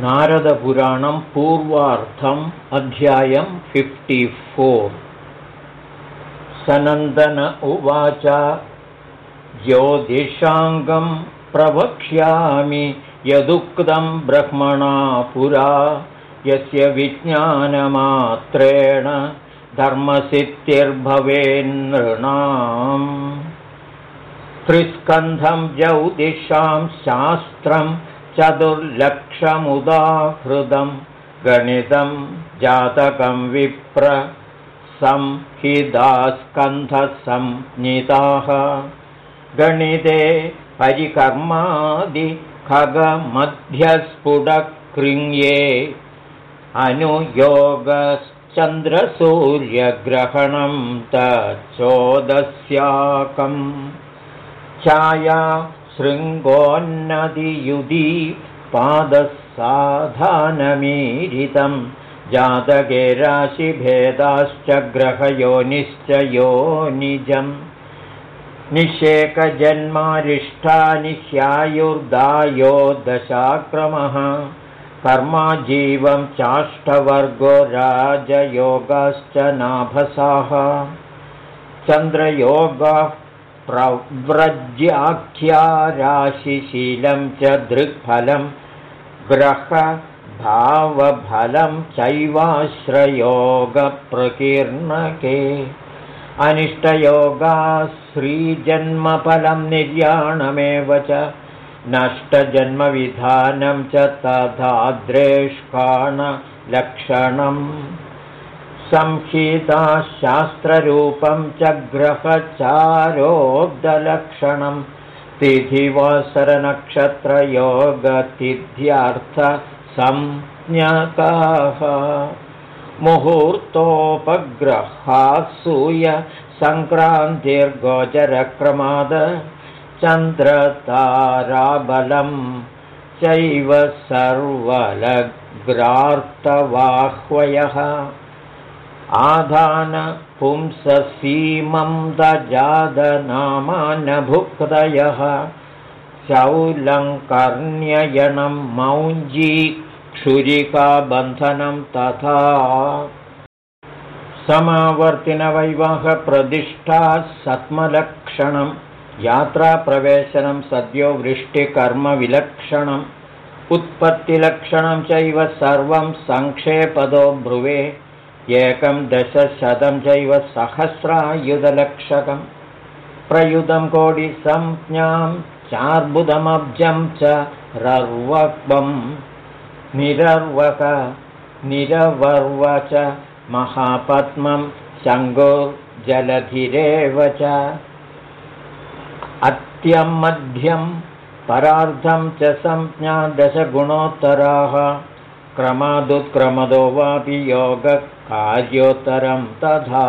नारदपुराणं पूर्वार्थम् अध्यायं फिफ्टि फोर् सनन्दन उवाच ज्योतिषाङ्गं प्रवक्ष्यामि यदुक्तं ब्रह्मणा पुरा यस्य विज्ञानमात्रेण धर्मसिद्धिर्भवेन्नृणाम्। त्रिस्कन्धं ज्योतिषां शास्त्रं चतुर्लक्षमुदाहृदं गणितं जातकं विप्र संहिदास्कन्धसंज्ञिताः गणिते परिकर्मादिखगमध्यस्फुटकृङ्ये अनुयोगश्चन्द्रसूर्यग्रहणं तच्चोदस्याकम् छाया शृङ्गोन्नदियुधि पादसाधानमीरितं। जातके राशिभेदाश्च ग्रहयोनिश्च योनिजम्। निषेकजन्मारिष्ठानि ह्यायुर्दायो दशाक्रमः। कर्माजीवं चाष्टवर्गो राजयोगाश्च नाभसाः। चन्द्रयोगः प्रव्रज्याख्या राशिशीलं च दृक्फलं ग्रहभावफलं चैवाश्रयोगप्रकीर्णके। अनिष्टयोगा श्रीजन्मफलं निर्याणमेव च नष्टजन्मविधानं च तथाद्रेष्काणलक्षणम् संहिताशास्त्ररूपं च ग्रहचारोब्दलक्षणं तिथिवसरनक्षत्रयोगतिथ्यर्थसंज्ञकाः मुहूर्तोपग्रहासूय सङ्क्रान्तिर्गोचरक्रमाद चन्द्रताराबलं चैव सर्वलग्रार्तवाह्वयः आधानपुंससीमं दजादनामानभुक्तयः शौलङ्कर्ण्ययनं मौञ्जी क्षुरिकाबन्धनं तथा। समावर्तिनवैवाहप्रतिष्ठा सत्मलक्षणं यात्राप्रवेशनं सद्यो वृष्टिकर्मविलक्षणम् उत्पत्तिलक्षणं चैव सर्वं सङ्क्षेपदो ब्रुवे एकं दशशतं चैव सहस्रायुधलक्षकं। प्रयुधं कोटिसंज्ञां चार्बुदमब्जं च रर्वक्वं निरर्वक निरवर्व च महापद्मं शङ्गोर्जलधिरेव च। अत्यं मध्यं परार्धं च संज्ञा दशगुणोत्तराः क्रमादुत्क्रमदो वापि योगकार्योत्तरं तथा।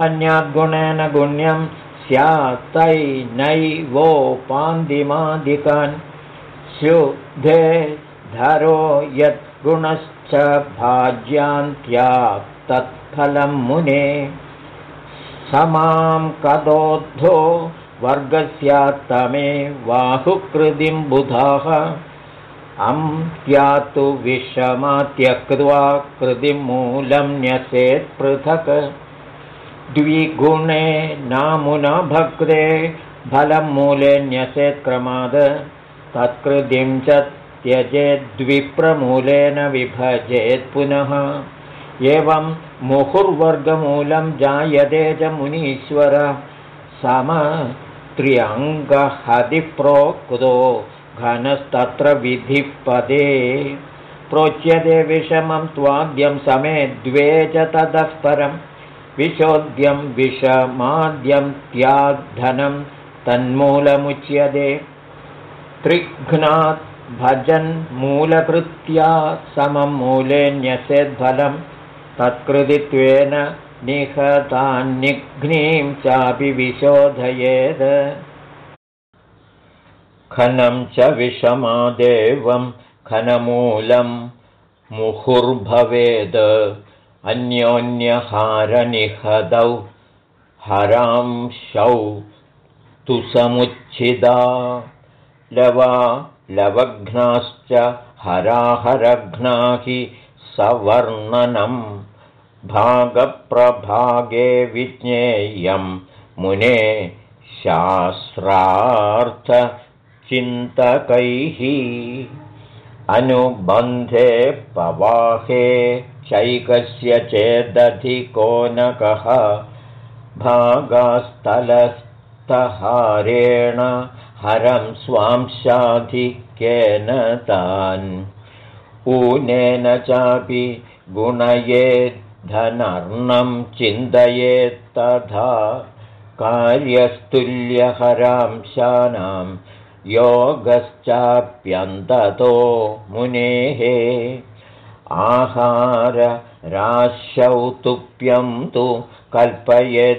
अन्याद्गुणेन गुण्यं स्यात्तैनैवोपान्दिमादिकान् शुद्धे धरो यद्गुणश्च भाज्यान्त्या तत्फलं मुने। समां कदोद्धो वर्गस्यात्तमे बाहुकृतिं बुधाः अं त्यातु विषमात्यक्त्वा कृतिमूलं न्यसेत् पृथक्। द्विगुणे नामुना भक्ते फलं मूले न्यसेत्क्रमाद तत्कृतिं च त्यजेद्विप्रमूलेन विभजेत् पुनः। एवं मुहुर्वर्गमूलं जायते च मुनीश्वर। समत्र्यङ्गहदिप्रोक्तो घनस्तत्र विधिपदे। प्रोच्यते विषमं त्वाद्यं समे द्वे च ततः परं विशोद्यं विषमाद्यं त्याद्धनं तन्मूलमुच्यते। त्रिघ्नात् भजन् मूलकृत्या समं मूले न्यसेद्फलं तत्कृतित्वेन निहतान्निघ्नीं चापि विशोधयेत् खनं च विषमादेवं खनमूलं मुहुर्भवेद् अन्योन्यहारनिहदौ हरांशौ तु समुच्छिदा। लवा लवघ्नाश्च हराहरघ्नाहि सवर्णनम् भागप्रभागे विज्ञेयं मुने शास्त्रार्थचिन्तकैः अनुबन्धे पवाहे चैकस्य चेदधिकोनकः भागास्थलस्थहारेण हरं स्वांशाधिक्येन तान्। ऊनेन चापि गुणयेद्धनर्णं चिन्तयेत्तथा कार्यस्तुल्यहरांशानां योगश्चाप्यन्ततो मुनेः आहारराशौ तुप्यं तु कल्पयेद्धरमप्यथा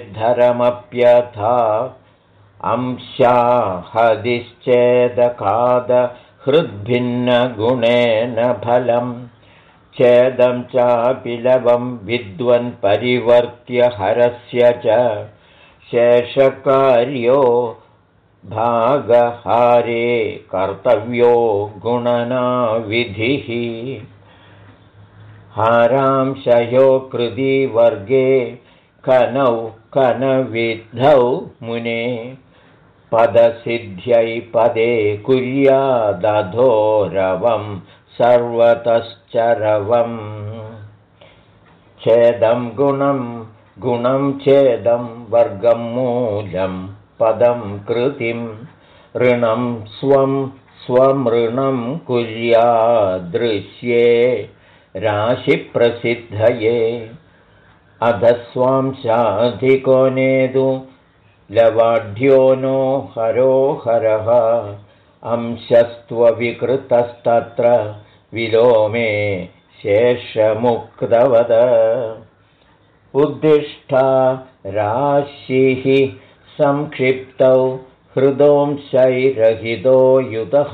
हृद्भिन्नगुणेन फलम् चेदं चापि लवं विद्वन् परिवर्त्य हरस्य च शेषकार्यो भागहारे कर्तव्यो गुणनाविधिः। हारांशयो कृदिवर्गे कनौ कनविद्धौ मुने। पदसिद्ध्यै पदे कुर्यादधोरवं सर्वतश्चरवम् छेदं गुणं गुणं छेदं वर्गं मूलं पदं कृतिं ऋणं स्वं स्वमृणं कुर्यादृश्ये राशिप्रसिद्धये। अधस्वांशाधिको नेदु लवाढ्यो नो हरो हरः अंशस्त्वविकृतस्तत्र विलोमे शेषमुक्तवद। उद्दिष्टा राशिः संक्षिप्तौ हृदोंशैरहितो युतः।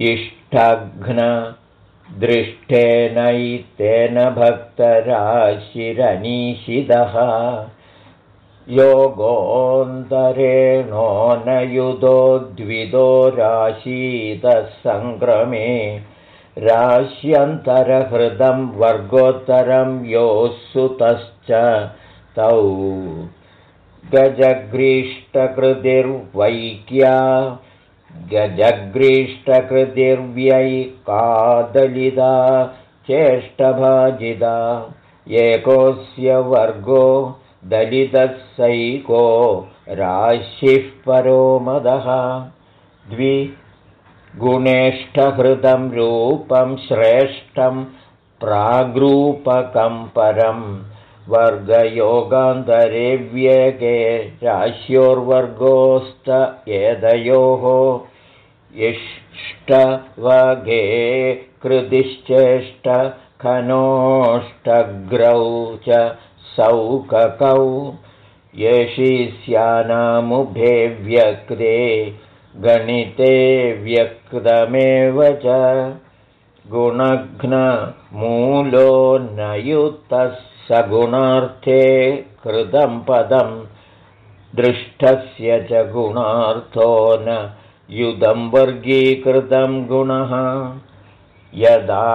इष्टघ्नदृष्टेनैतेन भक्तराशिरनीशिदः योगोऽन्तरेणो न युधो द्विदो राशीतः सङ्क्रमे राश्यन्तरहृदं वर्गोत्तरं योः सुतश्च तौ गजग्रीष्टकृतिर्वैक्या गजग्रीष्टकृतिर्व्यैकादलिदा चेष्टभाजिदा एकोऽस्य वर्गो दलितसैको राशिः परो मदः। द्विगुणेष्ठहृदं रूपं श्रेष्ठं प्राग्रूपकं परं वर्गयोगान्तरे व्यगे राश्योर्वर्गोस्त एदयोः इष्टवगे कृतिश्चेष्टखनोष्टग्रौ च सौककौ येषीस्यानामुभे व्यक्ते गणिते व्यक्तमेव च गुणघ्नमूलो न युतः सगुणार्थे कृतं पदं दृष्टस्य च गुणार्थो न युधं वर्गीकृतं गुणः। यदा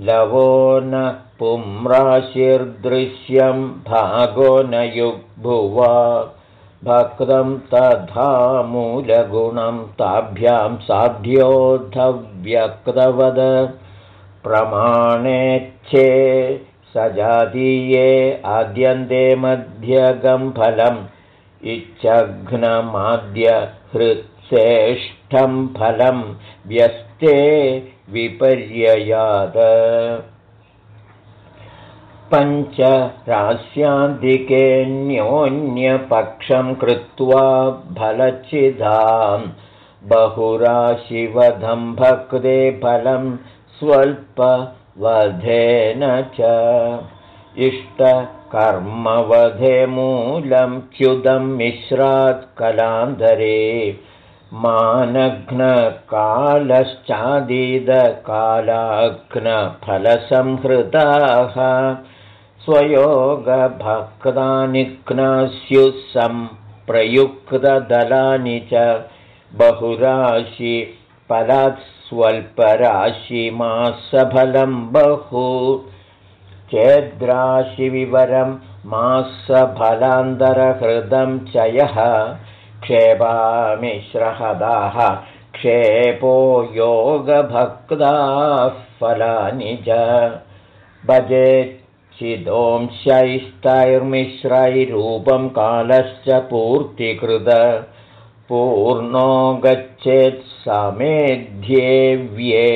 लवो न पुंराशिर्दृश्यं भागो न युग्भुवा भक्तं तथा मूलगुणं ताभ्यां साध्योद्धव्यक्तवद प्रमाणेच्छे सजातीये आद्यन्ते मध्यगं फलम् इच्छघ्नमाद्यहृत्सेष्ठं फलं व्यस्ते विपर्ययात् पञ्चरास्यान्तिकेऽन्योन्यपक्षं कृत्वा फलचिधां बहुराशिवधं भक्ते फलं स्वल्पवधेन च इष्टकर्मवधे मूलं च्युदं मिश्रात् मानघ्नकालश्चादीदकालाघ्नफलसंहृताः स्वयोगभक्तानिघ्नास्युः सम्प्रयुक्तदलानि च बहुराशि स्वल्पराशिमासफलं बहु। चेद्राशिविवरं मासफलान्तरहृदं च यः। क्षेपामिश्रहदाः क्षेपो योगभक्ताः फलानि च। भजेच्चिदोंशैस्तैर्मिश्रैरूपं कालश्च पूर्तिकृत पूर्णो गच्छेत् समेध्येव्ये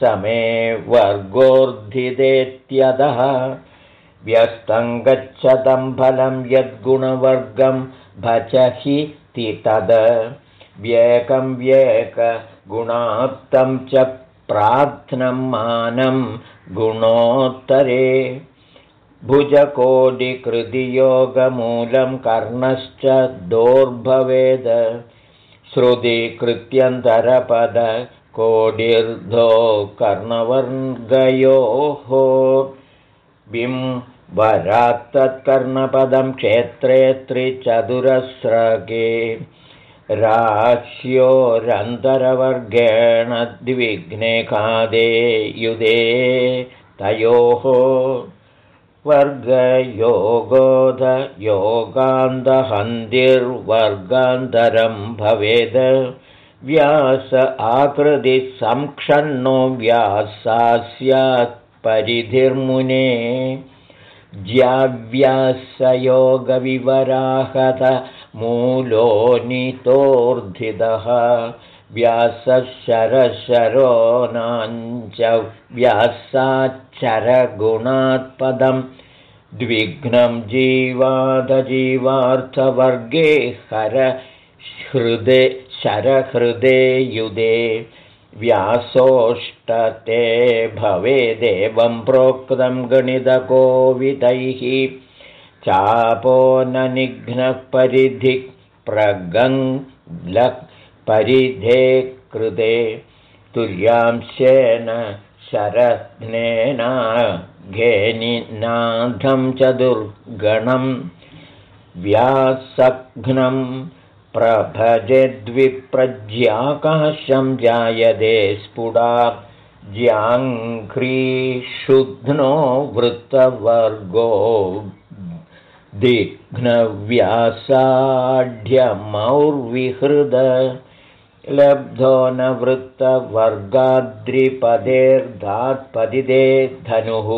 समे वर्गोर्धिदेत्यदः व्यस्तं गच्छतं फलं यद्गुणवर्गं भजहि ति तद्। व्येकं व्येकगुणाप्तं च प्रार्थनं मानं गुणोत्तरे भुजकोटिकृतियोगमूलं कर्णश्च दोर्भवेद श्रुतिकृत्यन्तरपदकोटिर्धो कर्णवर्गयोः बिं वरात्तत्कर्णपदं क्षेत्रे त्रिचतुरस्रगे राश्योरन्तरवर्गेण द्विघ्ने खादे युधे तयोः वर्गयोगोधयोगान्तहन्तिर्वर्गान्तरं भवेद्। व्यास आकृतिसंक्षण्णो व्यासा स्यात् परिधिर्मुने ज्याव्यासयोगविवराहत मूलोनितोर्धितः व्यासशरशरोनाञ्च व्यासाच्छरगुणात्पदं द्विघ्नं जीवादजीवार्थवर्गे हरहृदे शरहृदे युदे। व्यासोष्टते भवेदेवं प्रोक्तं गणितकोविदैः। चापो न निघ्नः परिधि कृते। तुर्यांशेन शरत्नेन घेनिनाथं च दुर्गणं व्यासघ्नं प्रभजेद्विप्रज्याकाशं जायते स्फुटा ज्याङ्घ्रीशुध्नो वृत्तवर्गो दिघ्नव्यासाढ्यमौर्विहृद लब्धो न वृत्तवर्गाद्रिपदेर्धात्पदिदे धनुः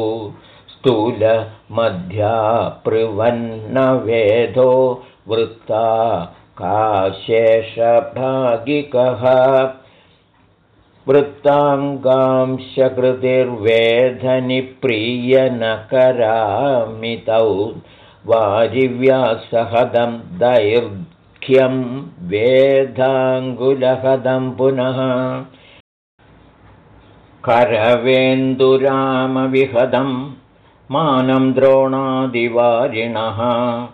स्थूलमध्यापृवन्न वेदो वृत्ता काशेषभागिकः। वृत्ताङ्गांशकृतिर्वेधनिप्रियनकरामितौ वाजिव्यासहदं दैर्घ्यं वेदाङ्गुलहदं पुनः। करवेन्दुरामविहदं मानं द्रोणादिवारिणः।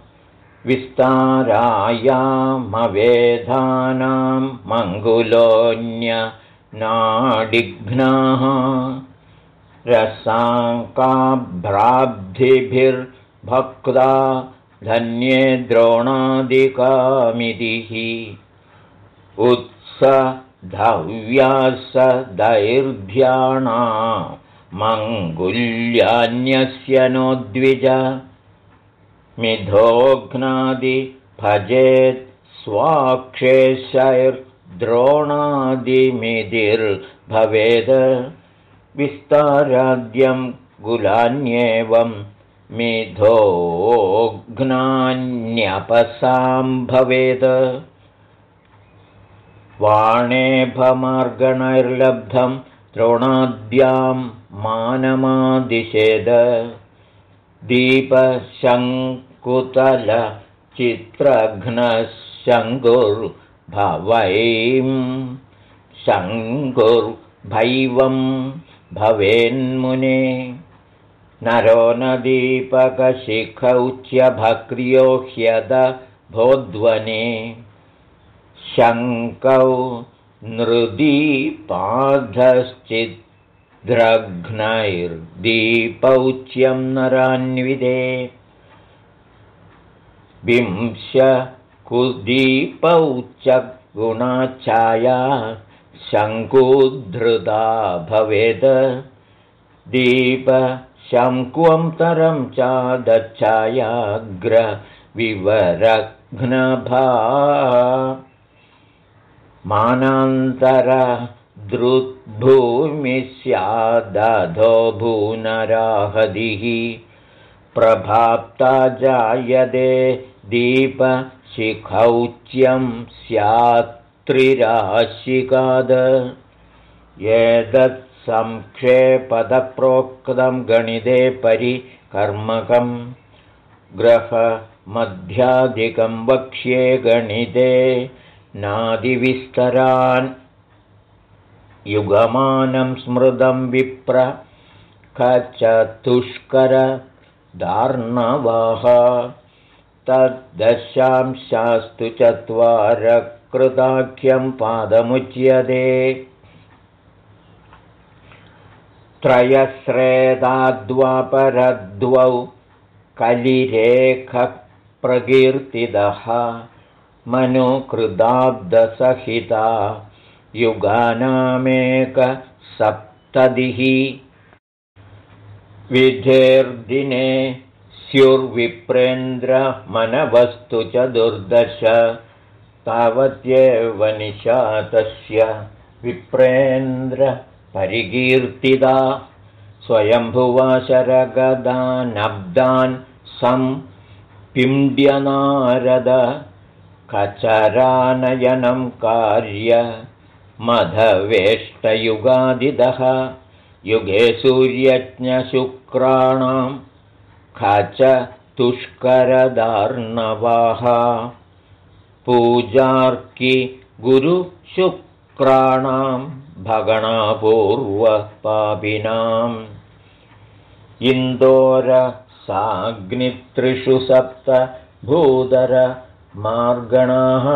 विस्तारायामवेधानां मङ्गुलोऽन्यनाडिघ्नाः रसाङ्काभ्राब्धिभिर्भक्ता धन्ये द्रोणादिकामितिः उत्सधव्यासदैर्ध्याणा मङ्गुल्यान्यस्य नोद्विज। मिथोघ्नादिभजेत् स्वाक्षेशैर्द्रोणादिमितिर्भवेद् विस्ताराद्यं गुलान्येवं मिथोघ्नान्यपसाम्भवेत् वाणेभमार्गणैर्लब्धं द्रोणाद्यां मानमादिशेद दीपशङ्कुतलचित्रघ्नशङ्कुर्भवैं। शङ्कुर्भैवं भवेन्मुने नरो न दीपकशिखौच्यभक्र्यो ह्यद भोद्वने शङ्कौ नृदीपाधश्चिद्रघ्नैर्दीपौच्यं नरान्विदे विंश कुदीपौ च गुणाच्छाया शङ्कुधृता भवेत् दीपशङ्कुं तरं चादच्छायाग्रविवरघ्नभा। मानान्तरदृद्भूमि स्यादधो भूनराहदिः। प्रभाप्ता जायते दीपशिखौच्यं स्यात्त्रिराशिकाद एतत्सङ्क्षेपदप्रोक्तं गणिते परिकर्मकं। ग्रहमध्याधिकं वक्ष्ये गणिते नादिविस्तरान्। युगमानं स्मृतं विप्र कचतुष्करदार्णवः तद्दशांशास्तु चत्वारकृताख्यं पादमुच्यते त्रयश्रेदाद्वापरद्वौ कलिरेखप्रकीर्तितः मनुकृदाब्दसहिता युगानामेकसप्ततिः विधेर्दिने स्युर्विप्रेन्द्रमनवस्तु च दुर्दश तावत्येव निशातस्य विप्रेन्द्रपरिकीर्तिता स्वयम्भुवाशरगदानब्दान् सं पिण्ड्यनारद कचरानयनं कार्य मधवेष्टयुगादिदः। युगे सूर्यज्ञशुक्राणां खच तुष्करदार्णवाः पूजार्कि गुरुशुक्राणां भगणापूर्वपापिनाम्। इन्दोरसाग्नित्रिषु सप्त भूदर मार्गणाः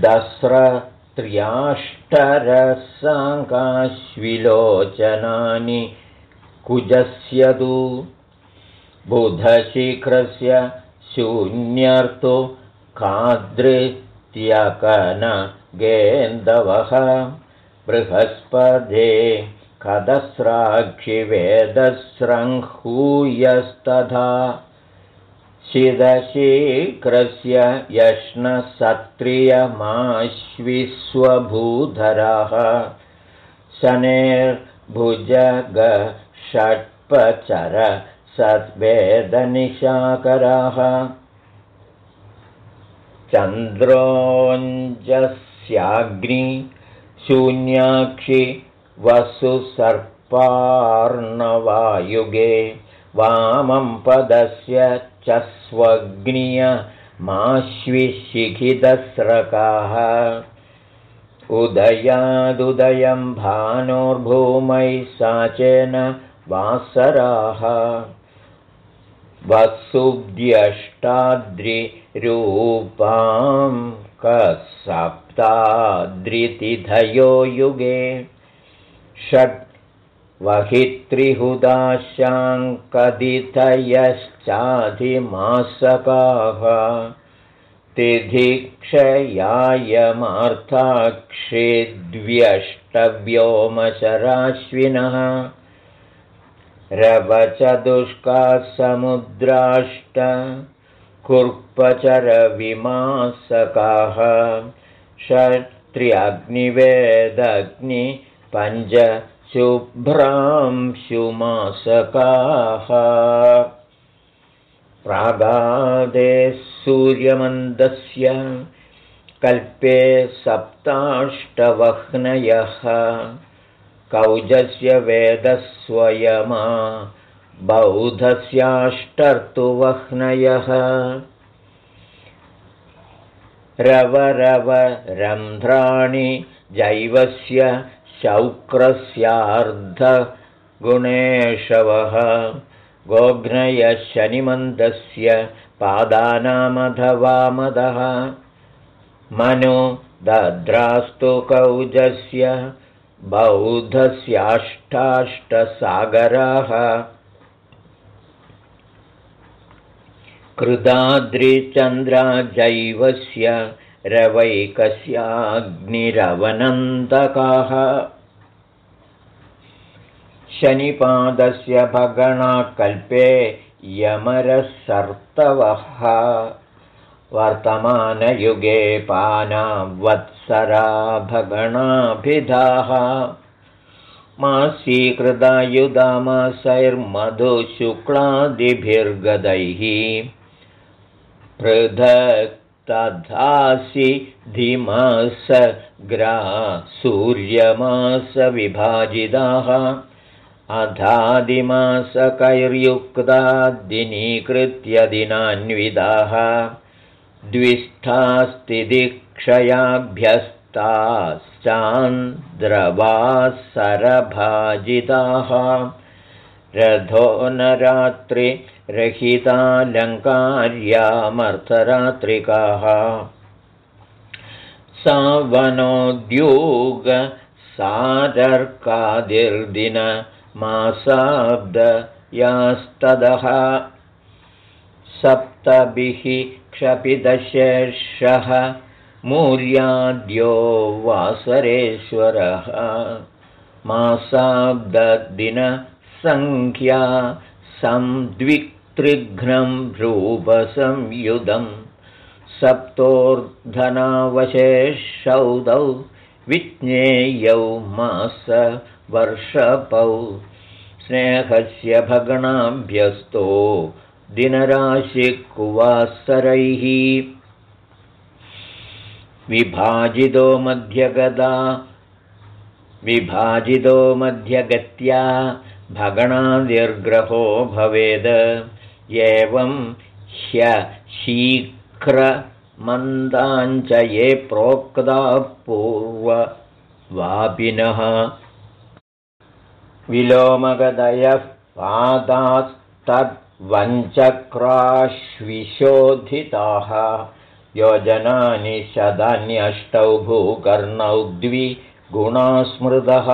दस्रत्र्याष्टरसाङ्काश्विलोचनानि कुजस्य तु। बुधशीघ्रस्य शून्यर्तो खादृत्यकनगेन्दवः बृहस्पदे कदस्राक्षिवेदस्रङ्हूयस्तथा। शिदशीघ्रस्य यष्णसत्रियमाश्विस्वभूधरः शनेर्भुजगषट्पचर सद्वेदनिशाकरः चन्द्रोञ्जस्याग्नि शून्याक्षि वसुसर्पार्णवायुगे वामं पदस्य च स्वग्नियमाश्विशिखिदस्रकाः उदयादुदयं भानोर्भूमैः साचेन वासराः। वसुव्यष्टाद्रिरूपां कसप्ताद्रितिथयो युगे षट् वहित्रिहुदाशाङ्कदितयश्चाधिमासकाः तिधिक्षयायमार्थाक्षेद्व्यष्टव्योमशराश्विनः रवचदुष्कासमुद्राष्ट कुर्पचरविमासकाः षट्त्र्यग्निवेदग्नि पञ्च शुभ्रांशुमासकाः प्रागादे सूर्यमन्दस्य कल्पे सप्ताष्टवह्नयः। कौजस्य वेदस्वयमा बौधस्याष्टर्तुवह्नयः रवरवरन्ध्राणि जैवस्य शौक्रस्यार्धगुणेशवः। गोघ्नयशनिमन्दस्य पादानामधवामदः। मनु दद्रास्तु कौजस्य बौधस्याष्टाष्टसागराः कृदाद्रिचन्द्राजैवस्य रवैकस्याग्निरवनन्दकाः शनिपादस्य भगणाकल्पे यमरसर्तवः। वर्तमानयुगे पानावत्सरा भगणाभिधाः। मासीकृदायुधामासैर्मधुशुक्लादिभिर्गदैः पृथक् तथासि धिमासग्रा सूर्यमासविभाजिताः अधादिमासकैर्युक्ता दिनीकृत्य दिनान्विदाः द्विष्ठास्तिदिक्षयाभ्यस्ताश्चान्द्रवासरभाजिताः रथो न रात्रिरहितालङ्कार्यामर्थरात्रिकाः सावनोद्योगसारर्कादिर्दिन मासाब्दयास्तदः सप्तभिः क्षपितशेषः मूर्याद्यो वासरेश्वरः मासाब्ददिनसङ्ख्या संद्वित्रिघ्नं रूपसंयुधं। सप्तोर्धनावशेषौदौ विज्ञेयौ मासवर्षपौ। स्नेहस्य भगणाभ्यस्तो दिनराशिकुवासरैः। विभाजितो मध्यगदा विभाजितो मध्यगत्या भगणादिर्ग्रहो भवेद्। एवं ह्यशीघ्रमन्दाञ्च ये प्रोक्ता पूर्ववापिनः। विलोमगदयः पादास्तद्वञ्चक्राश्विशोधिताः योजनानि शतान्यष्टौ भूकर्णौ द्विगुणास्मृतः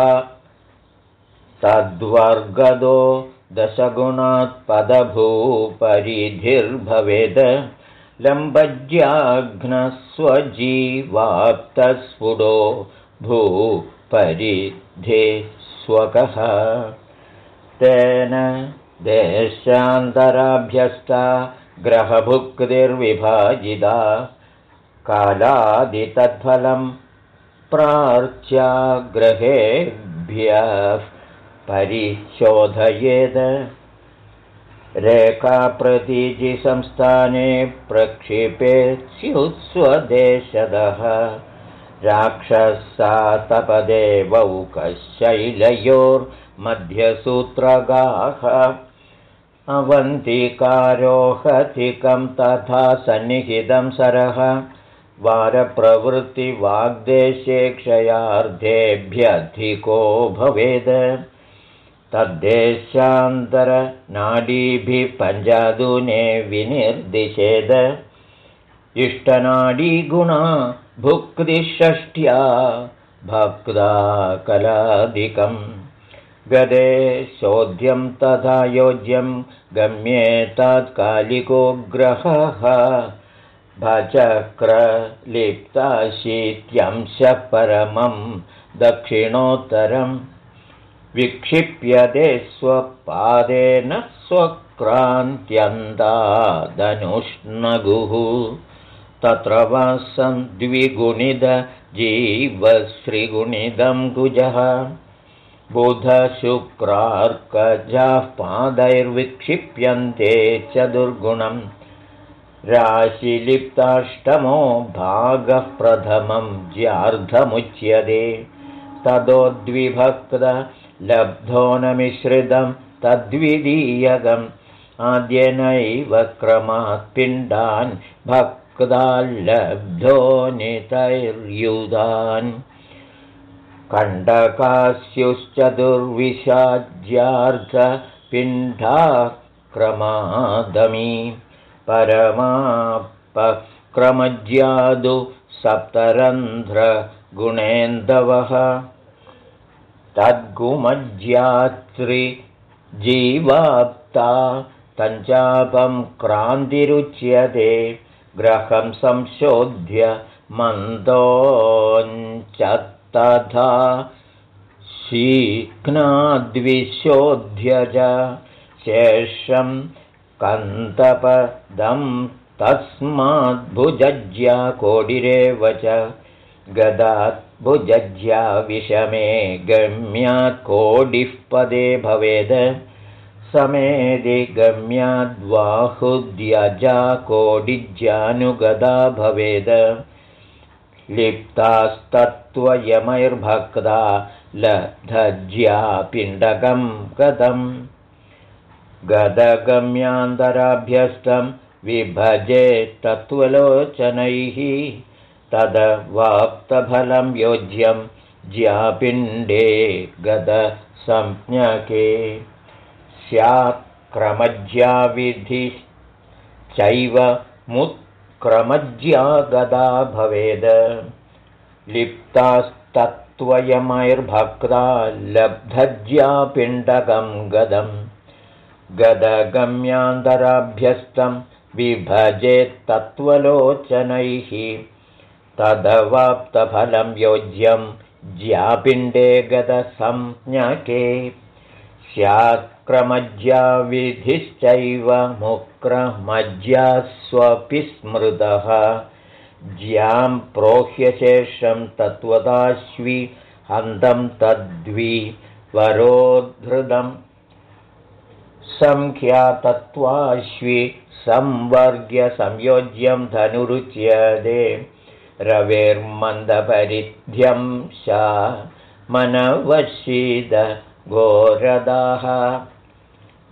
तद्वर्गदो दशगुणात्पदभूपरिधिर्भवेद्। लम्बज्याघ्नस्वजीवाप्तस्फुटो भूपरिधे स्वकः। तेन देशान्तराभ्यस्ता ग्रहभुक्तिर्विभाजिता। कालादितत्फलं प्रार्च्याग्रहेभ्यः परिशोधयेत् रेखाप्रतीजिसंस्थाने प्रक्षिपे स्युत्स्वदेशदः। राक्षसातपदेवौकशैलयोर्मध्यसूत्रगाः। अवन्तिकारोहतिकं तथा सन्निहितं सरः। वारप्रवृत्तिवाग्देशे क्षयार्धेभ्यधिको भवेद् तद्देशान्तरनाडीभिः पञ्चादूने विनिर्दिशेद। इष्टनाडीगुणा भुक्तिषष्ट्या भक्ता कलादिकम् गदे शोध्यं तथा योज्यं गम्ये तात्कालिको ग्रहः। भचक्रलिप्ताशीत्यंशः परमं दक्षिणोत्तरं विक्षिप्यते स्वपादेन स्वक्रान्त्यन्तादनुष्णगुः। तत्र वासं द्विगुणिदजीवश्रीगुणिदं कुजः बुधशुक्रार्कजाः पादैर्विक्षिप्यन्ते चतुर्गुणम् राशिलिप्ताष्टमो भागः प्रथमं ज्यार्धमुच्यते ततोद्विभक्तलब्धो न मिश्रितं तद्वितीयकम् आद्येनैव क्रमात् पिण्डान् भक्ताल्लब्धो नितैर्युधान्। कण्डकास्युश्चतुर्विशाज्यार्थपिण्डाक्रमादमी परमापक्रमज्यादु सप्तरन्ध्रगुणेन्दवः तद्गुमज्यात्रिजीवाप्ता तञ्चापं क्रान्तिरुच्यते ग्रहं संशोध्य मन्दोञ्चत्तथा शीघ्नाद्विशोध्यज शेषं कन्तपदं तस्माद्भुजज्या कोडिरेव च गदात् भुजज्या विषमे गम्यात् कोडिः पदे भवेद। समेदि गम्याद्वाहुद्यजा कोडिज्यानुगदा भवेद। लिप्तास्तत्त्वयमैर्भक्ता लधज्या पिण्डकं गदम्। गदगम्यान्तराभ्यस्तं विभजे तत्त्वलोचनैः तदवाप्तफलं योज्यं ज्यापिण्डे गदसंज्ञके स्यात्क्रमज्याविधिश्चैव मुत्क्रमज्या गदा भवेद। लिप्तास्तत्त्वयमैर्भक्ता लब्धज्या पिण्डकं गदम्। गदगम्यान्तराभ्यस्तं विभजेत्तत्त्वलोचनैः तदवाप्तफलं योज्यं ज्यापिण्डे गदसंज्ञके स्यात्क्रमज्याविधिश्चैव मुक्रमज्या स्वपि स्मृतः। ज्यां प्रोह्यशेषं तत्त्वदाश्वि हन्तं तद्वि वरोद्धृतम् सङ्ख्यातत्त्वाश्वि संवर्ग्यसंयोज्यं धनुरुच्यते रवेर्मन्दपरिध्यं मनवशीद घोरदाः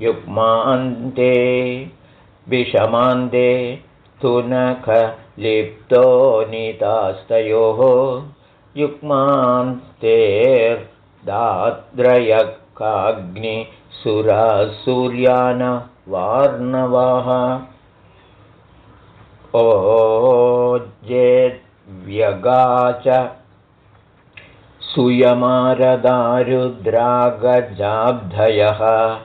युग्मान्ते विषमान्ते तुनखलिप्तो नीतास्तयोः युग्मान्तेर्दाद्रयकाग्नि सुरासूर्यानवार्णवाः ओजेद्व्यगा च सुयमारदारुद्रागजाब्धयः।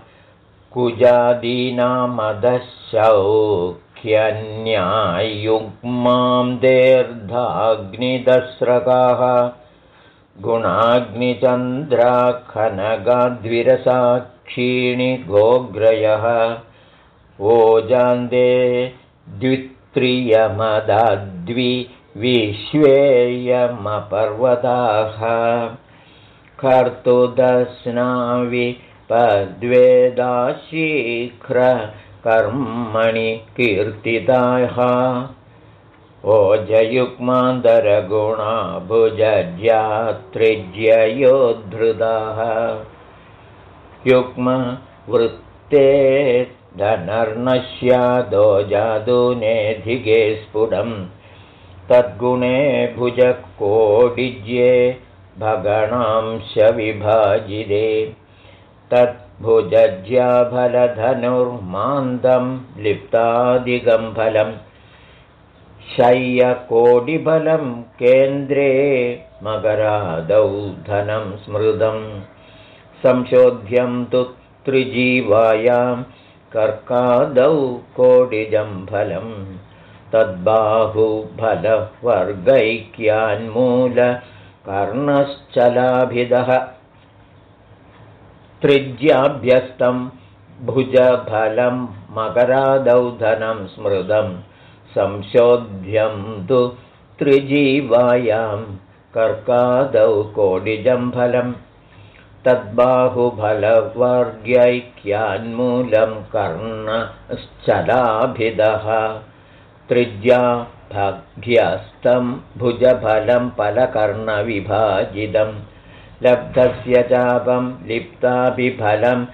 कुजादीनामदशौख्यन्यायुग्मां देर्धाग्निदस्रगाः। गुणाग्निचन्द्राखनगाद्विरसाक्षीणि गोग्रयः। ओजान्दे द्वित्रियमदाद्विविश्वेयमपर्वताः कर्तुदस्नाविपद्वेदाशीघ्रकर्मणि कीर्तिताः ओजयुग्मान्तरगुणा भुजज्यात्रिज्ययोद्धृताः युग्मवृत्ते धनर्नश्यादोजादुनेधिगे स्फुटं तद्गुणे भुजकोडिज्ये भगणांशविभाजिरे तद्भुजज्याफलधनुर्मान्दं लिप्तादिगं फलम् शय्यकोडिबलं केन्द्रे मकरादौ धनं स्मृतं संशोध्यं तु त्रिजीवायां कर्कादौ कोडिजं फलं त्रिज्याभ्यस्तं भुजफलं मकरादौ धनं स्मृतम् संशोध्यं तु त्रिजीवायां कर्कादौ कोडिजं फलं तद्बाहुफलवर्ग्यैक्यान्मूलं कर्णश्चलाभिदः त्रिज्या भग्यस्तं भुजफलं फलकर्णविभाजितं। लब्धस्य चापं लिप्ताभिफलं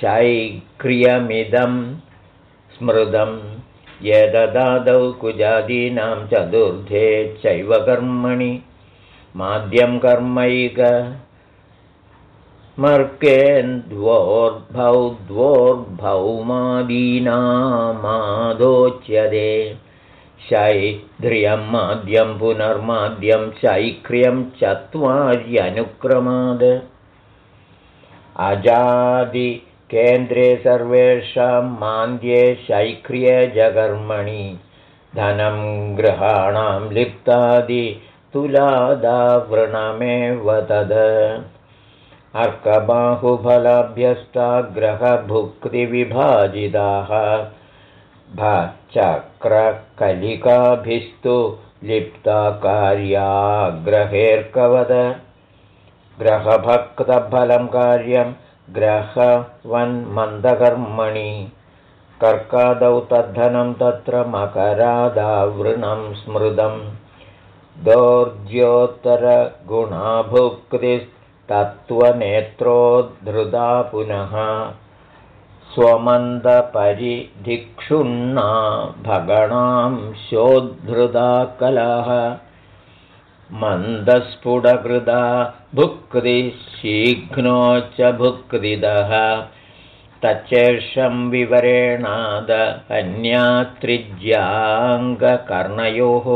शैक्रियमिदं स्मृतम् यददादौ कुजादीनां चतुर्धे चैव कर्मणि। माद्यं कर्मैक मर्केन्द्वोर्भौ द्वोर्भौमादीनामादोच्यते शैध्रियं माद्यं पुनर्माद्यं शैक्रियं चत्वार्यनुक्रमाद। अजादि केन्द्रे सर्वेषां मान्द्ये शैक्रियजकर्मणि धनं गृहाणां लिप्तादि तुलादावृणमेव तद्। अर्कबाहुफलाभ्यस्ताग्रहभुक्तिविभाजिताः भचक्रकलिकाभिस्तु लिप्ता कार्याग्रहेर्कवद ग्रहभक्तफलं कार्यं ग्रहवन्मन्दकर्मणि। कर्कादौ तद्धनं तत्र मकरादावृणं स्मृतं। दोर्ज्योत्तरगुणाभुक्तिस्तत्त्वनेत्रोद्धृता पुनः स्वमन्दपरिधिक्षुण्णा भगणां शोद्धृता कलाः मन्दस्फुटकृदा भुक्तिशीघ्नो च भुक्तिदः। तच्चेषं विवरेणाद अन्यात्रिज्याङ्गकर्णयोः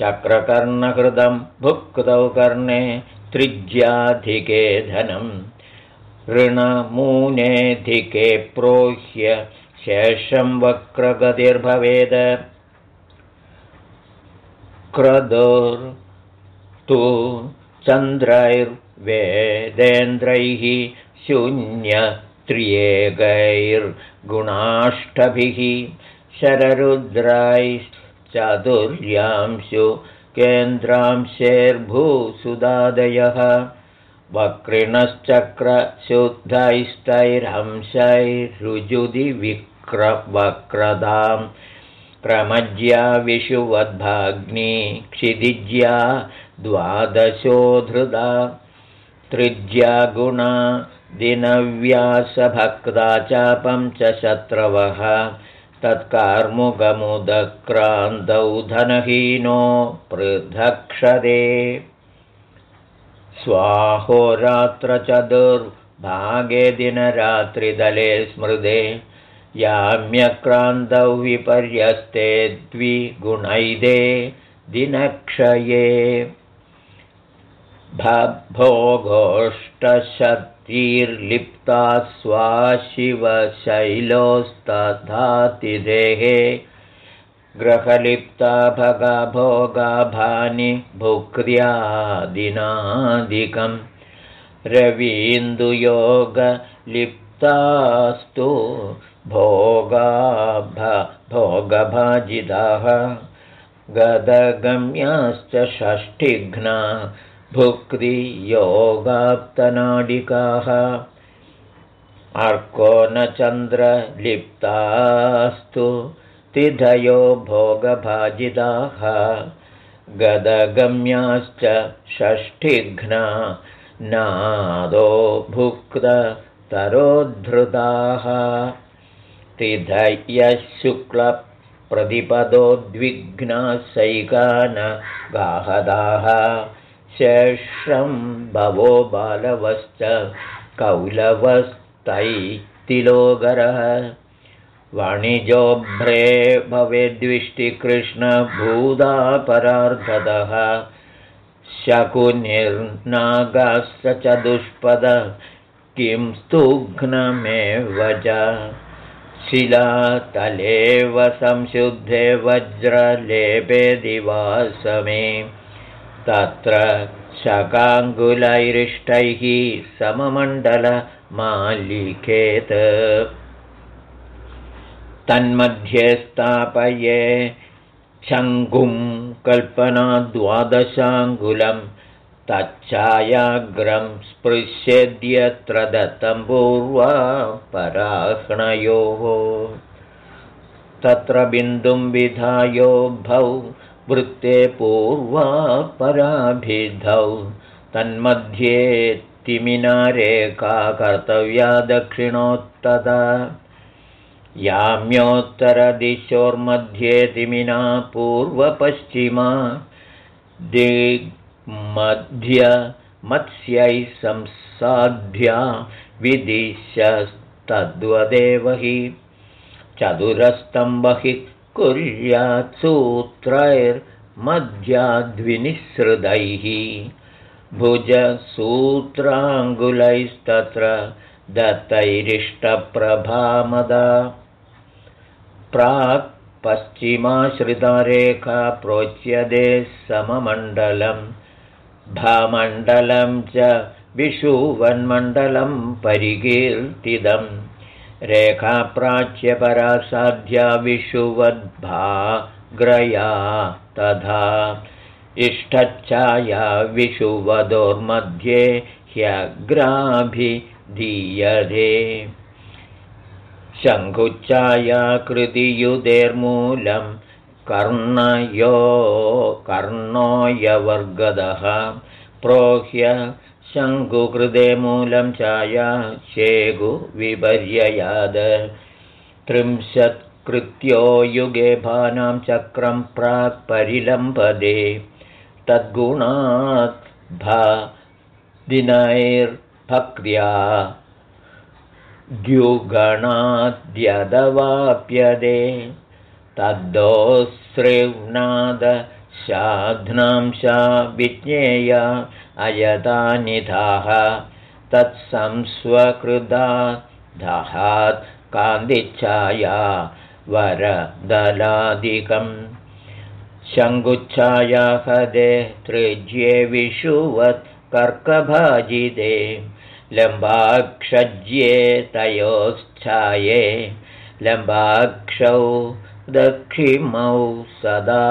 चक्रकर्णकृतं भुक्तौ कर्णे त्रिज्याधिके धनम् ऋणमूनेधिके प्रोह्य शेषं वक्रगतिर्भवेद। क्रदुर्तु चन्द्रैर्वेदेन्द्रैः शून्यत्र्येकैर्गुणाष्टभिः शररुद्रायश्चतुर्यांशु केन्द्रांशैर्भूसुदादयः वक्रिणश्चक्रशुद्धैस्तैरंशैरुजुदिविक्रवक्रदां क्रमज्या विषुवद्भाग्नी क्षिदिज्या द्वादशोधृदा त्रिज्या गुणा दिनव्यासभक्ता चापं च शत्रवः तत्कार्मुकमुदक्रान्तौ धनहीनो पृथक्षरे स्वाहोरात्रचतुर्भागे दिनरात्रिदले स्मृदे याम्यक्रान्तौ विपर्यस्ते द्विगुणैदे दिनक्षये। भोगोष्टशक्तिर्लिप्ता स्वाशिवशैलोस्तथातिदेः ग्रहलिप्ता भगभोगाभानि भुक्र्यादिनादिकं रवीन्दुयोगलिप्तास्तु भोगभाजिताः। गदगम्याश्च षष्ठिघ्ना भुक्तियोगाप्तनाडिकाः। अर्को न चन्द्रलिप्तास्तु तिथयो भोगभाजिताः गदगम्याश्च षष्ठिघ्ना नादो भुक्ततरोद्धृताः तिथयः सैकान गाहदाः शेषं भवो बालवश्च कौलवस्तैतिलोगरः वाणिजोभ्रे भवेद्विष्टिकृष्णभूतापरार्धतः शकुनिर्नागाश्च चतुष्पद किं स्तुघ्नमेव च। शिलातलेव संशुद्धे वज्रलेपे दिवासमे। तत्र शकाङ्गुलैरिष्टैः सममण्डलमालिखेत् तन्मध्ये स्थापये शङ्कुं कल्पनाद्वादशाङ्गुलं तच्छायाग्रं स्पृश्येद्यत्र दत्तं पूर्वा पराह्णयोः तत्र बिन्दुं विधायोभौ वृत्ते पूर्वा पराभिधौ तन्मध्ये तिमिनारेका कर्तव्या दक्षिणोत्तदा याम्योत्तरदिशोर्मध्ये तिमिना पूर्वपश्चिमा दिग्मध्यमत्स्यैः संसाध्या विदिशस्तद्वदेव हि चतुरस्तम्बहि कुर्यात् सूत्रैर्मध्याद्विनिःसृतैः भुजसूत्राङ्गुलैस्तत्र दत्तैरिष्टप्रभामदा प्राक् पश्चिमाश्रिता रेखा प्रोच्यते सममण्डलं भामण्डलं च विषुवन्मण्डलं परिकीर्तितं रेखाप्राच्यपरासाध्या विषुवद्भाग्रया तथा। इष्टच्छाया विषुवदोर्मध्ये ह्यग्राभिधीयते शङ्कुच्छायाकृतियुतेर्मूलं कर्णयो कर्णोयवर्गदः प्रोह्य शङ्कुकृते मूलं छाया शेगुविपर्ययाद त्रिंशत्कृत्यो युगे भानां चक्रं प्राक् परिलम्बदे तद्गुणात् दिनैर्भक्त्या द्युगणाद्यदवाप्यदे तद्दोःसृनादशाध्नांशा विज्ञेया अयतानिधाः तत्संस्वकृदा दहात् कान्तिच्छाया वरदलादिकम्। शङ्गुच्छाया हदे त्रिज्ये विषुवत् कर्कभाजिते लम्बाक्षज्ये तयोश्चाये लम्बाक्षौ दक्षिमौ सदा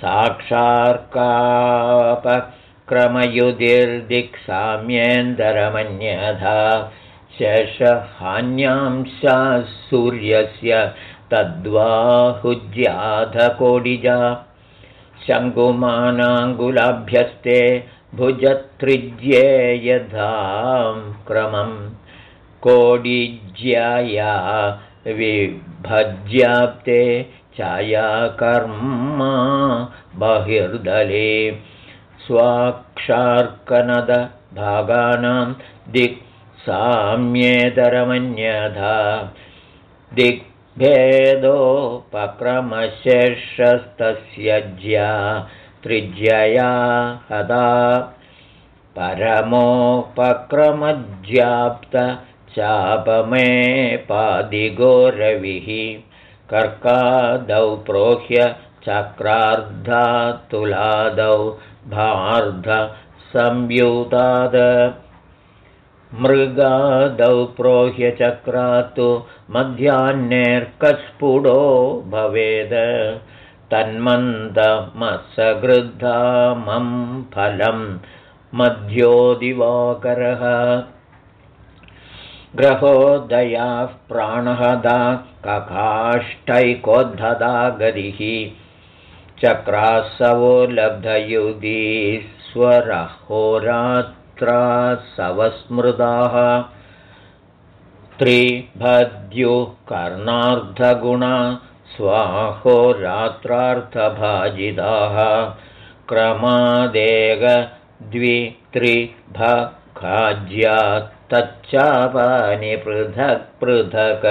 साक्षार्कापक्रमयुधिर्दिक्साम्येन्दरमन्यथा शशहान्यांशाः सूर्यस्य तद्वाहुज्याधकोडिजा शङ्कुमानाङ्गुलाभ्यस्ते भुजत्रिज्ये यथां क्रमं कोडिज्याया विभज्याप्ते छायाकर्मा बहिर्दले स्वाक्षार्कनदभागानां दिक् साम्येतरमन्यथा दिग्भेदोपक्रमशेषस्तस्य ज्या त्रिज्यया हदा परमोपक्रमज्याप्तचापमे पादिगोरविः। कर्कादौ प्रोह्य चक्रार्धातुलादौ भार्धसंयुताद मृगादौ प्रोह्य चक्रातु मध्याह्नेऽर्कस्फुटो भवेद तन्मन्दमसगृद्धामं फलं मध्योदिवाकरः ग्रहोदयाः प्राणहदा ककाष्ठैकोद्धदा गतिः। चक्रासवो लब्धयुधीश्वरहोरात्रा सवस्मृताः त्रिभद्युः कर्णार्धगुणा स्वाहोरात्रार्थभाजिताः क्रमादेगद्वित्रिभखाज्यात्तच्चापानि पृथक् पृथक्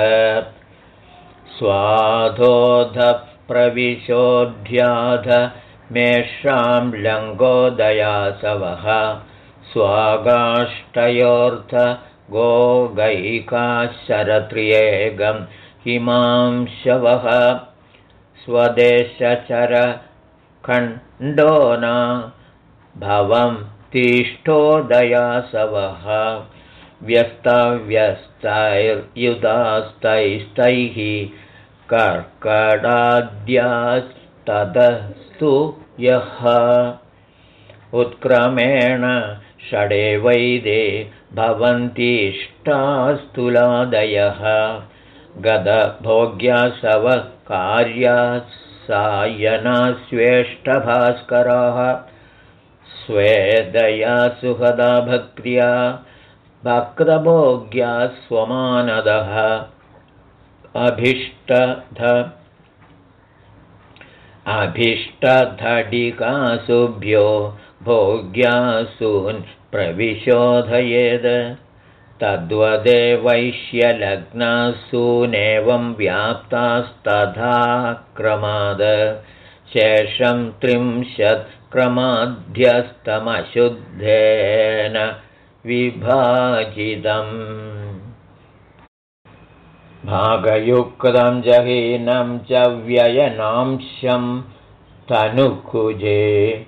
स्वाधोधप्रविशोऽध्याध मेषां लङ्गोदयासवः स्वागाष्टयोऽर्थ गोगैकाशरत्र्येगम् हिमांशवः स्वदेशचरखण्डो न भवं तिष्ठोदयासवः व्यस्तव्यस्तैर्युधास्तैस्तैः कर्कडाद्यास्ततस्तु यः। उत्क्रमेण षडे वैदे भवन्तीष्टास्तुलादयः गदभोग्यासवकार्यासायनास्वेष्टभास्कराः स्वेदया सुहदा भक्त्या भक्तभोग्या स्वमानदः। अभीष्टध। अभीष्टधडिकासुभ्यो भोग्यासून् प्रविशोधयेद् तद्वदेवैश्यलग्नासूनेवं व्याप्तास्तथा क्रमाद। शेषं त्रिंशत् क्रमाध्यस्तमशुद्धेन विभाजितम्। भागयुक्तं जहीनं च व्ययनांशं तनुकुजे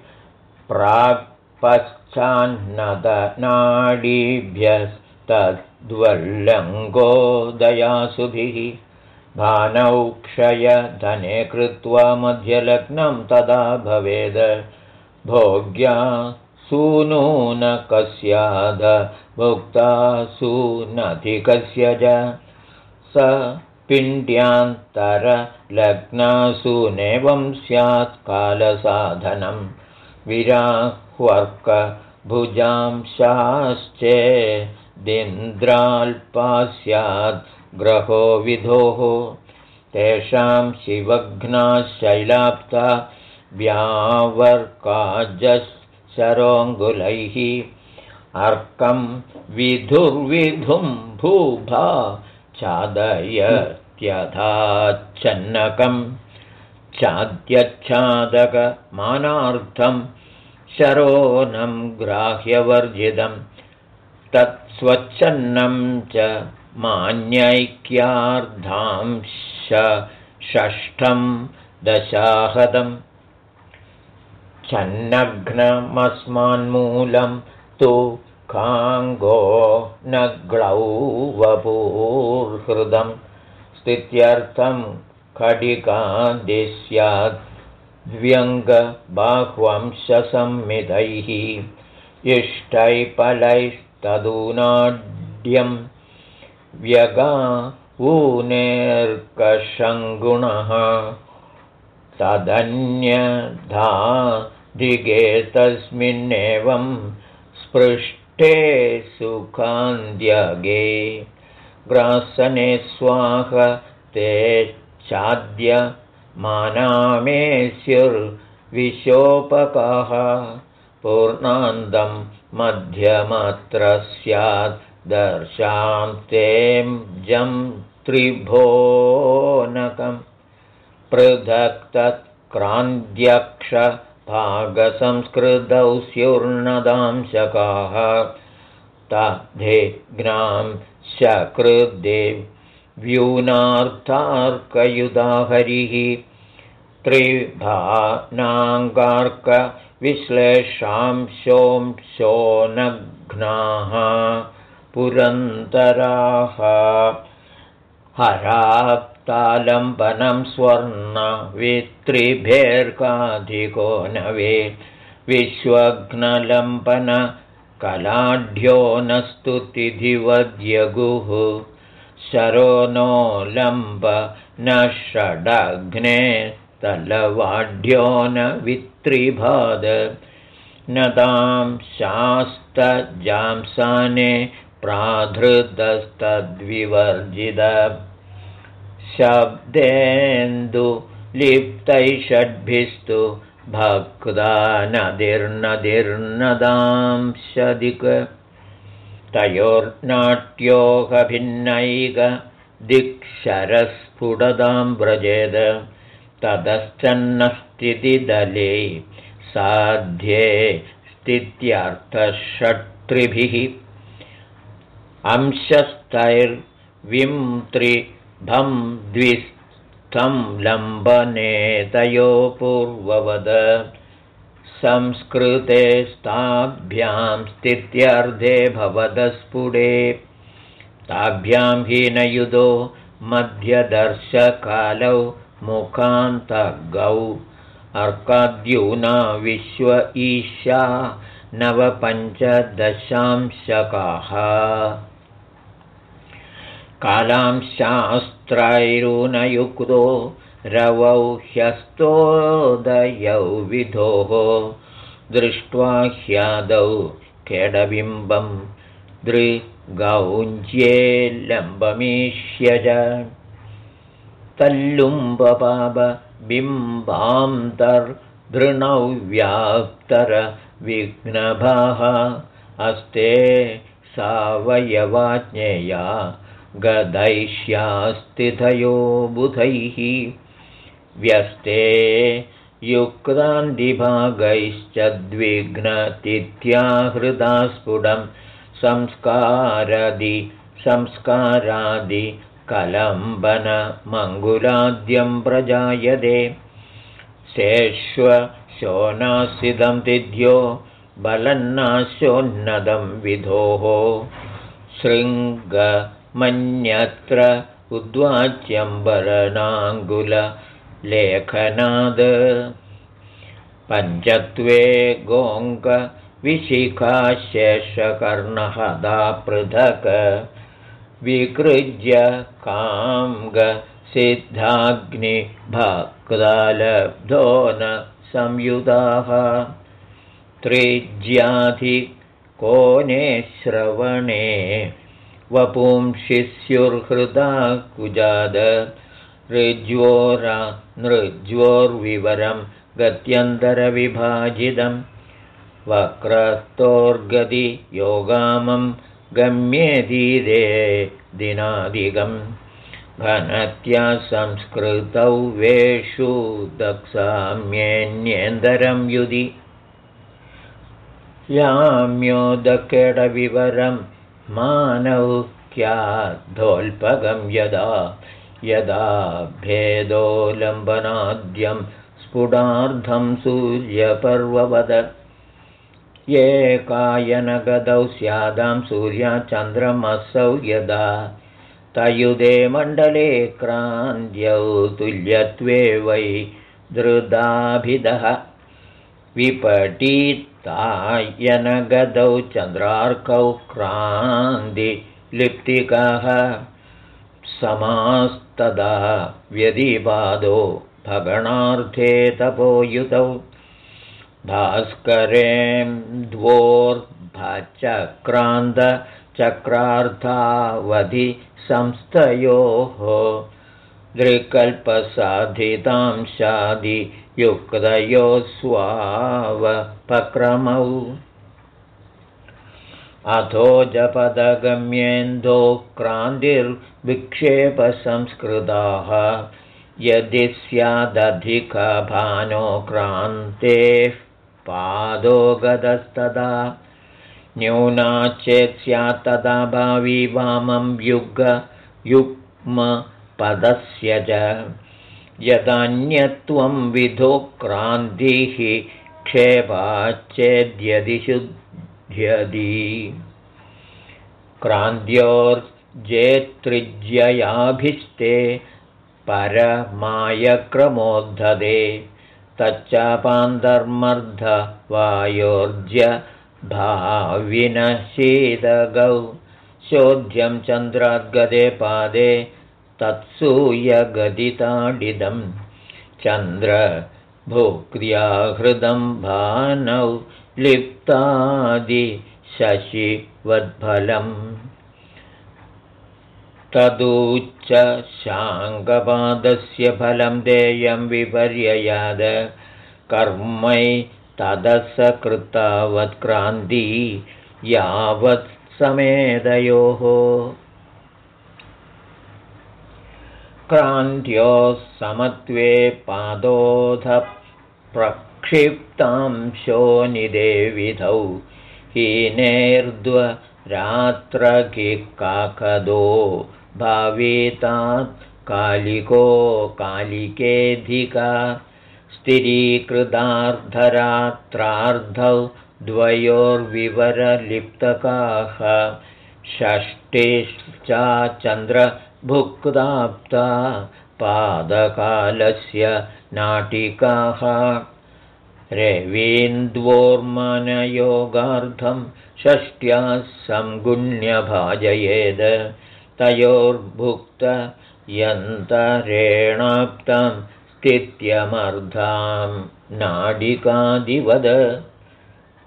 प्राक्पश्चान्नदनाडीभ्यस्तद्वल्लङ्गोदयासुभिः भानौ क्षयधने कृत्वा मध्यलग्नं तदा भवेद। भोग्या सूनूनकस्याद भुक्ता सूनधिकस्य च। स पिण्ड्यान्तरलग्नासूनेवं स्यात् कालसाधनं दिन्द्राल्पा स्यात् ग्रहो विधोः। तेषां शिवघ्नाशैलाप्ता व्यावर्काजशरोऽङ्गुलैः अर्कं विधुर्विधुं भूभा चादयत्यथाच्छन्नकं चाद्यच्छादकमानार्थं शरोनं ग्राह्यवर्जितं तत्स्वच्छन्नं च मान्यैक्यार्धांश षष्ठं दशाहदम् छन्नघ्नमस्मान्मूलं तु काङ्गो वपूर्हृदं स्थित्यर्थं खडिकादिस्याद्व्यङ्गबाह्वंशसंमितैः इष्टैपलैस्तदूनाड्यं व्यगा ऊनेर्कषङ्गुणः तदन्यधा दिगे तस्मिन्नेवं स्पृष्टे सुखान्द्यगे ग्रासने स्वाह ते चाद्य मानामेस्युर्विशोपकः पूर्णान्दं मध्यमत्र स्यात् दर्शां तें जं त्रिभोनकम् पृथक् तत्क्रान्त्यक्ष भागसंस्कृतौ स्युर्णदांशकाः तद्धेघ्नां व्यूनार्थार्कयुधाहरिः त्रिभानाङ्गार्कविश्लेषांशोंशोनघ्नाः पुरन्तराः। हराप्तालम्बनं स्वर्णवित्रिभेर्काधिको नवे विश्वघ्नलम्बनकलाढ्यो न स्तुतिधिवद्यगुः। शरो नो लम्ब न षडघ्ने तलवाढ्यो न वित्रिभाद न तां शास्तजांसाने प्राधृतस्तद्विवर्जित। शब्देन्दुलिप्तैषड्भिस्तु भक्ता नदिर्नदिर्नदांशदिक् तयोर्नाट्योगभिन्नैकदिक्षरस्फुटदां व्रजेद ततश्चन्नस्थितिदले साध्ये स्थित्यर्थषट्त्रिभिः अंशस्तैर्विंत्रिभं द्विस्थं लम्बनेतयो पूर्ववद संस्कृते स्ताभ्यां स्थित्यर्धे भवदस्फुटे ताभ्यां हीनयुधो मध्यदर्शकालौ मुखान्तगौ अर्काद्यूना विश्व ईशा नवपञ्चदशांशकाः। कालां शास्त्रैरुनयुक्तो रवौ ह्यस्तोदयौ विधोः। दृष्ट्वा ह्यादौ केडबिम्बं दृगौञ्ज्ये लम्बमीष्य च तल्लुम्बपापबिम्बान्तर्धृणौ व्याप्तरविघ्नभाः अस्ते सावयवाज्ञेया गदैष्यास्तिथयो बुधैः। व्यस्ते युक्तान्दिभागैश्च द्विघ्नतिथ्याहृदा स्फुटं संस्कारादि संस्कारादि कलम्बनमङ्गुलाद्यं प्रजायते। शेष्वशोनासिदं तिद्यो बलन्नाशोन्नदं विधोः। शृङ्गमन्यत्र उद्वाच्यम्बरनाङ्गुललेखनाद्। पञ्चत्वे गोङ्गविशिखाशेषकर्णहदा पृथक् विकृज्य काङ्गसिद्धाग्निभक्तालब्धो न संयुताः। त्रिज्याधिकोणे श्रवणे वपुंशिस्युर्हृदा कुजाद। ऋज्वोरा नृज्वोर्विवरं गत्यन्तरविभाजितं वक्रतोर्गतियोगामं गम्येधीरे दिनादिगं घनत्या संस्कृतौ वेषु दक्षाम्येन्येन्दरं युधि। याम्योदकेडविवरं मानौक्याद्धोल्पगं यदा यदा भेदोलम्बनाद्यं स्फुटार्धं सूर्यपर्ववद एकायनगतौ स्यादां सूर्याचन्द्रमसौ यदा तयुदे मण्डले क्रान्त्यौ तुल्यत्वे वै धृदाभिदः विपटीतायनगदौ चन्द्रार्कौ क्रान्तिलिप्तिकः समास्तदा व्यधिपादो भगणार्थे तपोयुतौ भास्करेन्द्वोर्भचक्रान्तचक्रार्थावधि संस्थयोः दृक्कल्पसाधितां शादियुक्तयोः स्वावपक्रमौ। अथो जपदगम्येन्दो क्रान्तिर्विक्षेपसंस्कृताः। यदि स्यादधिकभानो क्रान्तेः पादो गतस्तदा। न्यूना चेत् स्यात् तदा भावी वामं युग युग्मपदस्य च। यदान्यत्वं विधो क्रान्तिः क्षेपाच्चेद्यदि शुध्यदि क्रान्त्योर्जेत्रिज्ययाभिस्ते परमायक्रमोद्धदे तच्चापान्तर्मर्धवायोर्ज्य भाविनशीदगौ शोध्यं चन्द्राद्गदे पादे तत्सूयगदिताडिदं। चन्द्रभुक्र्याहृदं भानौ लिप्तादिशशिवद्फलम् तदूच्च शाङ्गपादस्य फलं देयं विपर्ययाद। कर्मै तदसकृतावत्क्रान्ती यावत् समेदयोः क्रान्त्योः समत्वे पादोध प्रक्षिप्तां शोनिदेविधौ हीनेर्द्वरात्रकिकाकदो भावेतात् कालिको कालिकेऽधिका स्थिरीकृतार्धरात्रार्धौ द्वयोर्विवरलिप्तकाः षष्टिश्चा चन्द्रभुक्ताप्ता पादकालस्य नाटिकाः रवीन्द्वोर्मनयोगार्थं षष्ट्याः सङ्गुण्यभाजयेद् तयोर्भुक्तयन्तरेणाप्तं स्थित्यमर्धां नाडिकादिवद।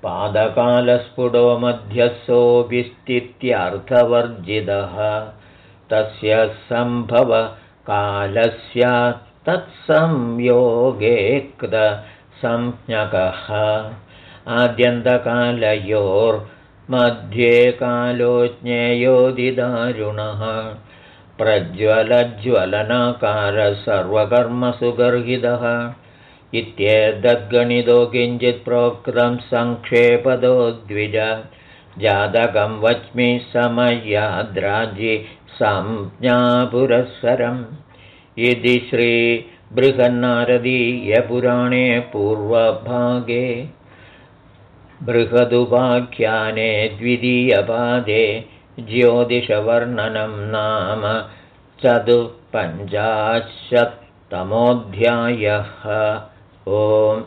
पादकालस्फुटो मध्यसोऽभिस्थित्यर्थवर्जितः तस्य सम्भवकालस्य तत्संयोगेक्तसंज्ञकः आद्यन्तकालयोर्मध्ये कालो ज्ञेयोदिदारुणः प्रज्वलज्वलनाकारसर्वकर्मसुगर्हितः इत्येतद्गणितो किञ्चित् प्रोक्तं सङ्क्षेपदो द्विज जातकं वच्मि समयाद्राज्ये संज्ञापुरःसरम् इति श्रीबृहन्नारदीयपुराणे पूर्वभागे बृहदुपाख्याने द्वितीयपादे ज्योतिषवर्णनं नाम चतुःपञ्चाशत्तमोऽध्यायः। ओम्